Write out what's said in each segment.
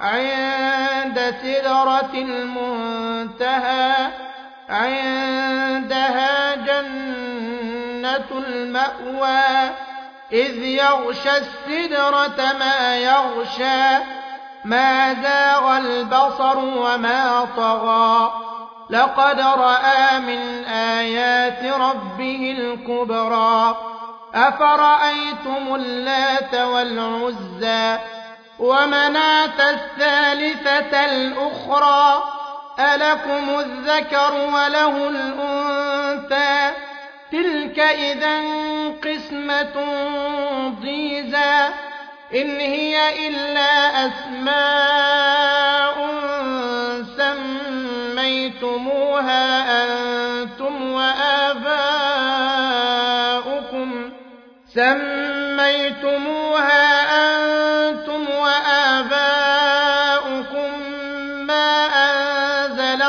عند سدرة المنتهى عندها جنة المأوى إذ يغشى السدرة ما يغشى ما زاغ البصر وما طغى. لقد رأى من آيات ربه الكبرى أفرأيتم اللات والعزى؟ ومناة الثالثة الأخرى ألكم الذكر وله الأنثى. تلك إذا قسمة ضيزى. إن هي إلا أسماء سميتموها أنتم وآباؤكم. سميتموها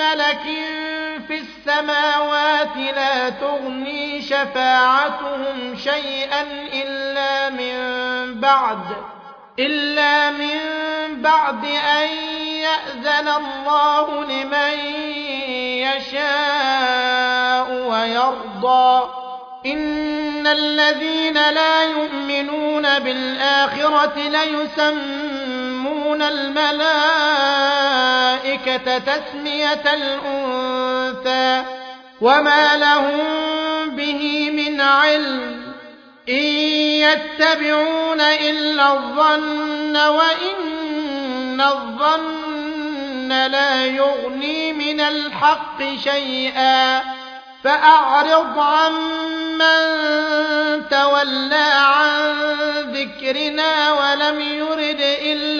ملك في السماوات لا تغني شفاعتهم شيئا إلا من بعد إلا من بعد أن يأذن الله لمن يشاء ويرضى. إن الذين لا يؤمنون بالآخرة ليسمون الملائكة تسمية الأنثى وما لهم به من علم إن يتبعون إلا الظن وإن الظن لا يغني من الحق شيئا فأعرض عمن تولى عن ذكرنا ولم يرد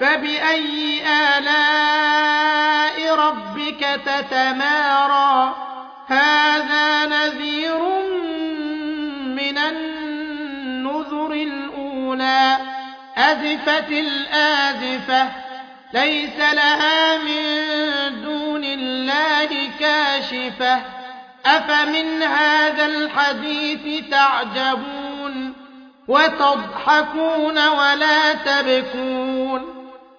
فبأي آلاء ربك تتمارى؟ هذا نذير من النذر الأولى أزفت الآزفة ليس لها من دون الله كاشفة. أفمن هذا الحديث تعجبون وتضحكون ولا تبكون؟